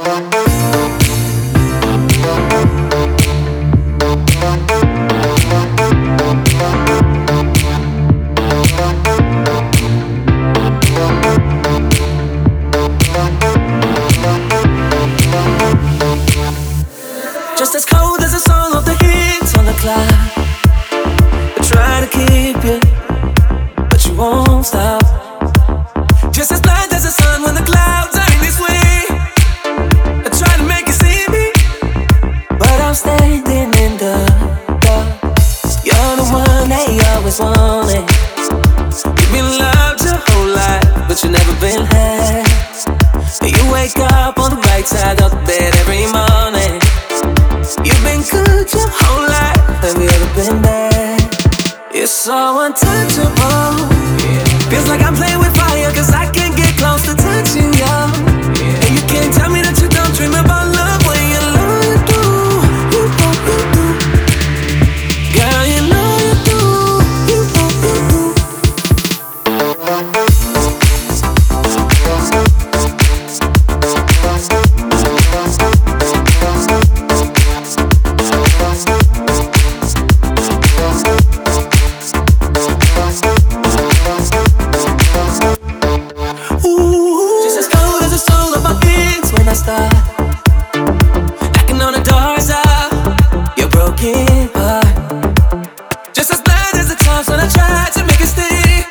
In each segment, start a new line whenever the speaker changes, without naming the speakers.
Just as cold as the soul of the heat on the cloud. I'm standing in the dark. You're the one they always wanted. You've been loved your whole life, but you've never been had. You wake up on the right side of the bed every morning. You've been good your whole life, have you ever been bad? You're so untouchable. Just as blind as the times when I tried to make it stay.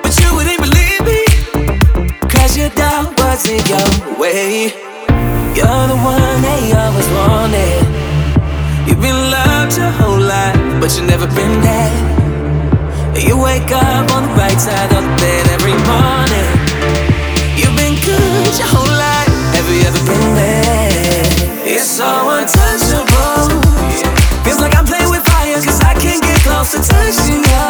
But you wouldn't believe me, cause you doubt was in your way. You're the one they always wanted. You've been loved your whole life, but you never been there. You wake up on the right side of bed every morning. You've been good your whole life. Have you ever been there? It's so untouchable. 这才是我